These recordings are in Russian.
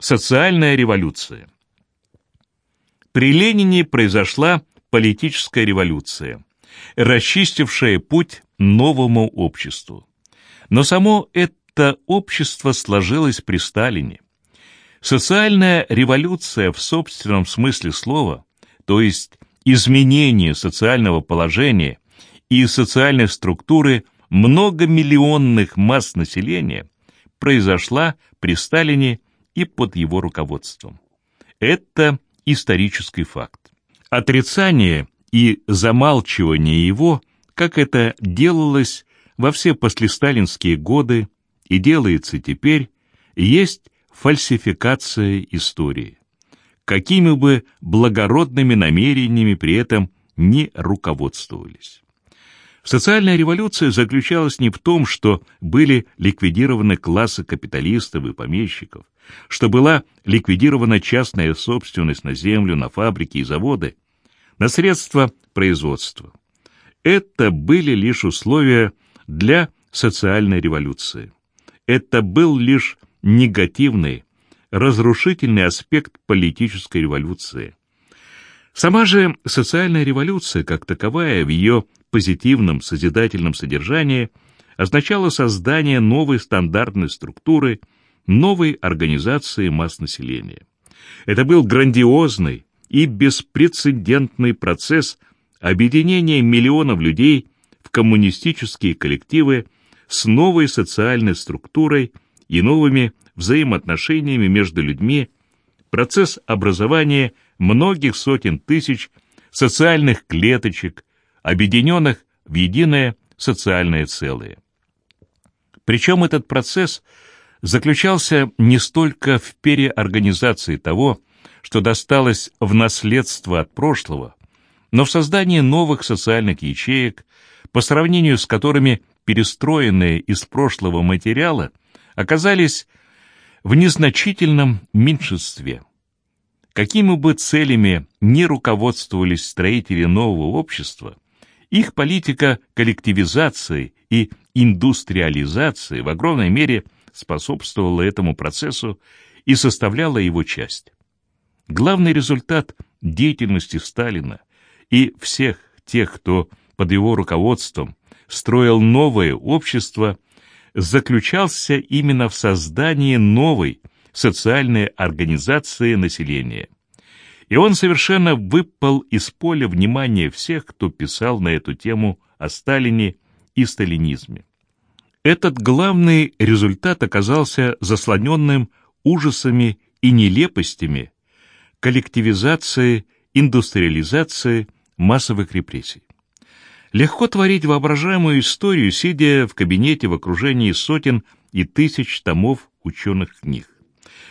Социальная революция. При Ленине произошла политическая революция, расчистившая путь новому обществу. Но само это общество сложилось при Сталине. Социальная революция в собственном смысле слова, то есть изменение социального положения и социальной структуры многомиллионных масс населения, произошла при Сталине и под его руководством. Это исторический факт. Отрицание и замалчивание его, как это делалось во все послесталинские годы и делается теперь, есть фальсификация истории. Какими бы благородными намерениями при этом не руководствовались. Социальная революция заключалась не в том, что были ликвидированы классы капиталистов и помещиков, что была ликвидирована частная собственность на землю, на фабрики и заводы, на средства производства. Это были лишь условия для социальной революции. Это был лишь негативный, разрушительный аспект политической революции. Сама же социальная революция, как таковая, в ее позитивном созидательном содержании, означала создание новой стандартной структуры – новой организации масс населения. Это был грандиозный и беспрецедентный процесс объединения миллионов людей в коммунистические коллективы с новой социальной структурой и новыми взаимоотношениями между людьми, процесс образования многих сотен тысяч социальных клеточек, объединенных в единое социальное целое. Причем этот процесс – заключался не столько в переорганизации того, что досталось в наследство от прошлого, но в создании новых социальных ячеек, по сравнению с которыми перестроенные из прошлого материала оказались в незначительном меньшинстве. Какими бы целями ни руководствовались строители нового общества, их политика коллективизации и индустриализации в огромной мере – способствовала этому процессу и составляла его часть. Главный результат деятельности Сталина и всех тех, кто под его руководством строил новое общество, заключался именно в создании новой социальной организации населения. И он совершенно выпал из поля внимания всех, кто писал на эту тему о Сталине и сталинизме. Этот главный результат оказался заслоненным ужасами и нелепостями коллективизации, индустриализации, массовых репрессий. Легко творить воображаемую историю, сидя в кабинете в окружении сотен и тысяч томов ученых книг.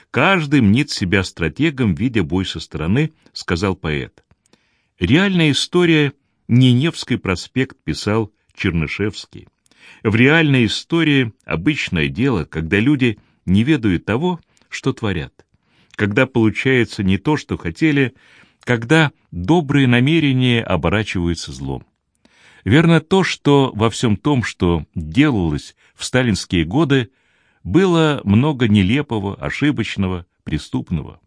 Каждый мнит себя стратегом, видя бой со стороны, сказал поэт. Реальная история не Невский проспект писал Чернышевский. В реальной истории обычное дело, когда люди не ведают того, что творят. Когда получается не то, что хотели, когда добрые намерения оборачиваются злом. Верно то, что во всем том, что делалось в сталинские годы, было много нелепого, ошибочного, преступного.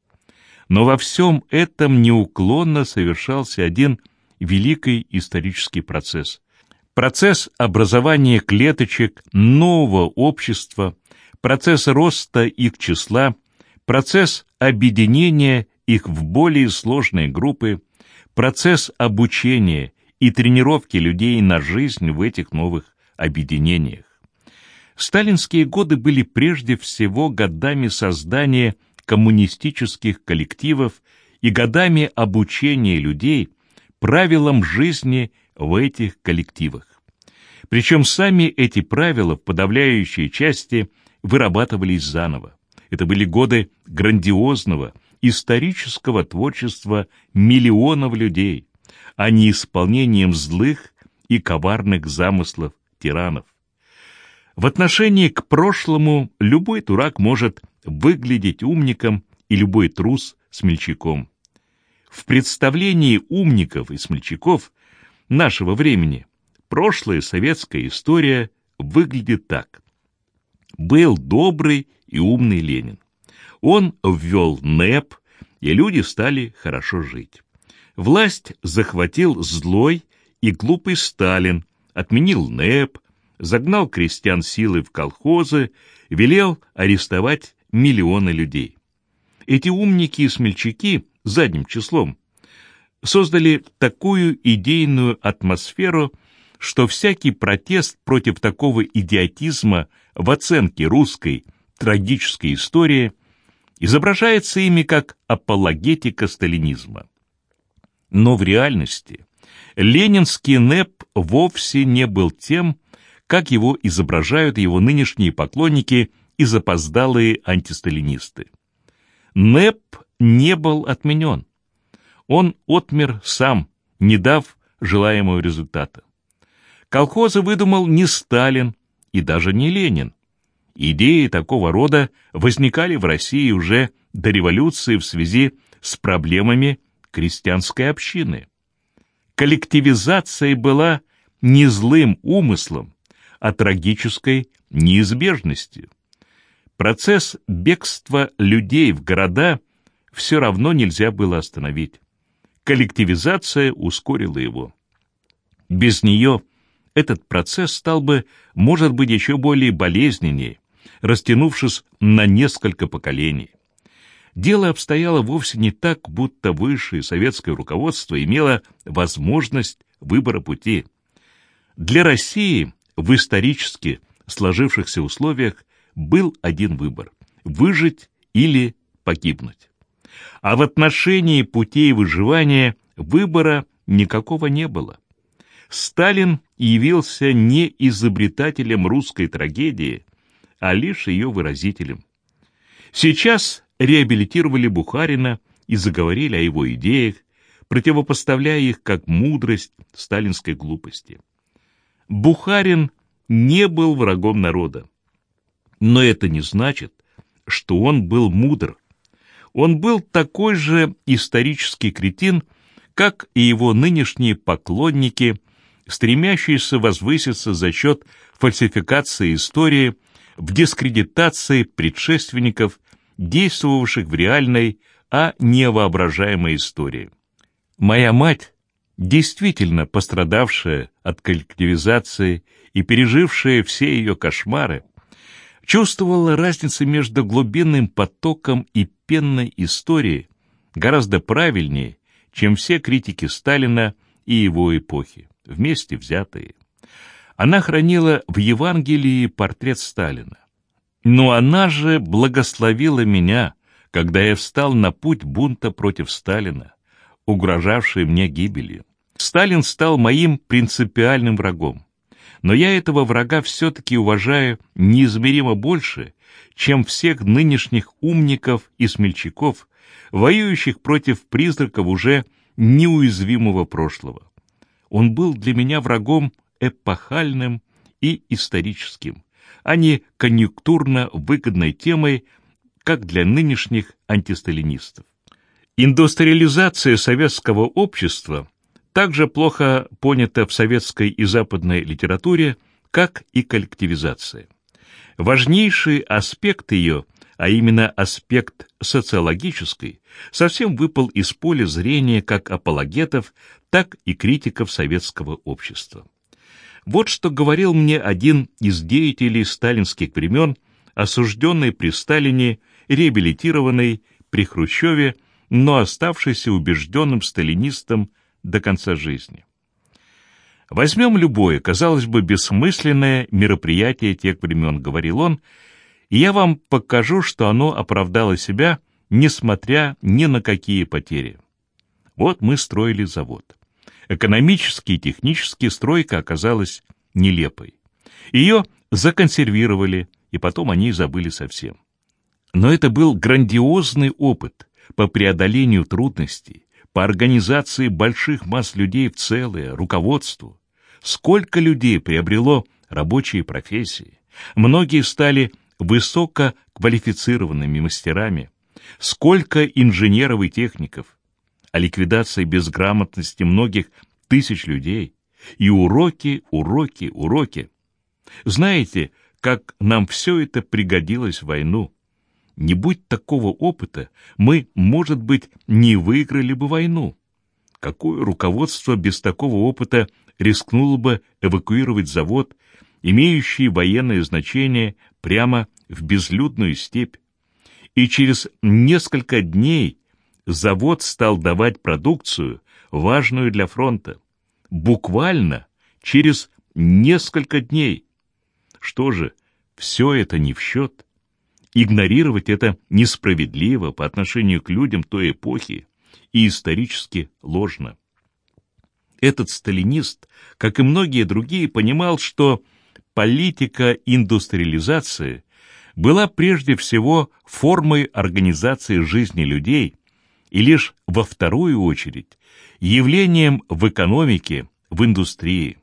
Но во всем этом неуклонно совершался один великий исторический процесс, Процесс образования клеточек нового общества, процесс роста их числа, процесс объединения их в более сложные группы, процесс обучения и тренировки людей на жизнь в этих новых объединениях. Сталинские годы были прежде всего годами создания коммунистических коллективов и годами обучения людей правилам жизни в этих коллективах. Причем сами эти правила в подавляющей части вырабатывались заново. Это были годы грандиозного, исторического творчества миллионов людей, а не исполнением злых и коварных замыслов тиранов. В отношении к прошлому любой дурак может выглядеть умником и любой трус — смельчаком. В представлении умников и смельчаков нашего времени Прошлая советская история выглядит так. Был добрый и умный Ленин. Он ввел НЭП, и люди стали хорошо жить. Власть захватил злой и глупый Сталин, отменил НЭП, загнал крестьян силой в колхозы, велел арестовать миллионы людей. Эти умники и смельчаки задним числом создали такую идейную атмосферу, что всякий протест против такого идиотизма в оценке русской трагической истории изображается ими как апологетика сталинизма. Но в реальности ленинский НЭП вовсе не был тем, как его изображают его нынешние поклонники и запоздалые антисталинисты. НЭП не был отменен. Он отмер сам, не дав желаемого результата. Колхозы выдумал не Сталин и даже не Ленин. Идеи такого рода возникали в России уже до революции в связи с проблемами крестьянской общины. Коллективизация была не злым умыслом, а трагической неизбежностью. Процесс бегства людей в города все равно нельзя было остановить. Коллективизация ускорила его. Без нее этот процесс стал бы, может быть, еще более болезненнее, растянувшись на несколько поколений. Дело обстояло вовсе не так, будто высшее советское руководство имело возможность выбора пути. Для России в исторически сложившихся условиях был один выбор – выжить или погибнуть. А в отношении путей выживания выбора никакого не было. Сталин явился не изобретателем русской трагедии, а лишь ее выразителем. Сейчас реабилитировали Бухарина и заговорили о его идеях, противопоставляя их как мудрость сталинской глупости. Бухарин не был врагом народа. Но это не значит, что он был мудр. Он был такой же исторический кретин, как и его нынешние поклонники, стремящиеся возвыситься за счет фальсификации истории в дискредитации предшественников, действовавших в реальной, а не воображаемой истории. Моя мать действительно пострадавшая от коллективизации и пережившая все ее кошмары, чувствовала разницу между глубинным потоком и пенной историей гораздо правильнее, чем все критики Сталина и его эпохи, вместе взятые. Она хранила в Евангелии портрет Сталина. Но она же благословила меня, когда я встал на путь бунта против Сталина, угрожавший мне гибелью. Сталин стал моим принципиальным врагом. Но я этого врага все-таки уважаю неизмеримо больше, чем всех нынешних умников и смельчаков, воюющих против призраков уже неуязвимого прошлого. Он был для меня врагом эпохальным и историческим, а не конъюнктурно выгодной темой, как для нынешних антисталинистов. Индустриализация советского общества – также плохо понята в советской и западной литературе, как и коллективизация. Важнейший аспект ее, а именно аспект социологический, совсем выпал из поля зрения как апологетов, так и критиков советского общества. Вот что говорил мне один из деятелей сталинских времен, осужденный при Сталине, реабилитированный при Хрущеве, но оставшийся убежденным сталинистом до конца жизни. Возьмем любое, казалось бы, бессмысленное мероприятие тех времен, говорил он, и я вам покажу, что оно оправдало себя, несмотря ни на какие потери. Вот мы строили завод. Экономически и технически стройка оказалась нелепой. Ее законсервировали, и потом они забыли совсем. Но это был грандиозный опыт по преодолению трудностей, по организации больших масс людей в целое, руководству. Сколько людей приобрело рабочие профессии. Многие стали высококвалифицированными мастерами. Сколько инженеров и техников. О ликвидации безграмотности многих тысяч людей. И уроки, уроки, уроки. Знаете, как нам все это пригодилось в войну? Не будь такого опыта, мы, может быть, не выиграли бы войну. Какое руководство без такого опыта рискнуло бы эвакуировать завод, имеющий военное значение, прямо в безлюдную степь? И через несколько дней завод стал давать продукцию, важную для фронта. Буквально через несколько дней. Что же, все это не в счет? Игнорировать это несправедливо по отношению к людям той эпохи и исторически ложно. Этот сталинист, как и многие другие, понимал, что политика индустриализации была прежде всего формой организации жизни людей и лишь во вторую очередь явлением в экономике, в индустрии.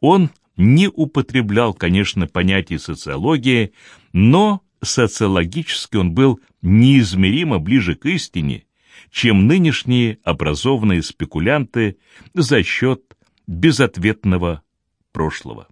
Он не употреблял, конечно, понятие социологии, но социологически он был неизмеримо ближе к истине, чем нынешние образованные спекулянты за счет безответного прошлого.